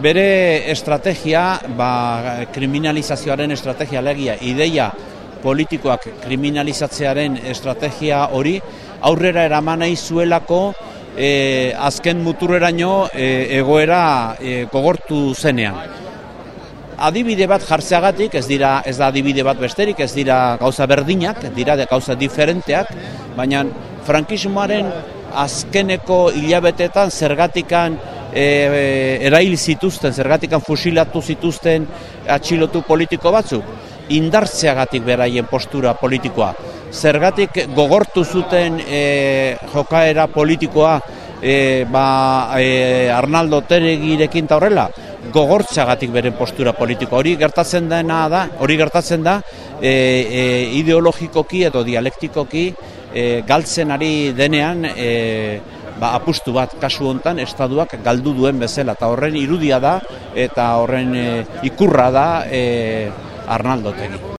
bere estrategia, ba, kriminalizazioaren estrategia legia, ideia politikoak kriminalizatzearen estrategia hori, aurrera eraman nahi zuelako e, azken muturreraino e, egoera e, gogortu zenean. Adibide bat jartzeagatik, ez dira ez da adibide bat besterik, ez dira gauza berdinak, dira gauza diferenteak, baina frankismoaren azkeneko hilabetetan zergatikan e, erail zituzten, zergatikan fusilatu zituzten atxilotu politiko batzuk, indartzeagatik beraien postura politikoa. Zergatik gogortu zuten e, jokaera politikoa e, ba, e, Arnaldo Teregirekin ta horrela, gogortzagatik beren postura politiko. Hori gertatzen dena da, hori gertatzen da e, e, ideologikoki edo dialektikoki e, galtzen ari denean e, ba, apustu bat kasu hontan estaduak galdu duen bezala eta horren irudia da eta horren e, ikurra da e, Arnaldo Tegi.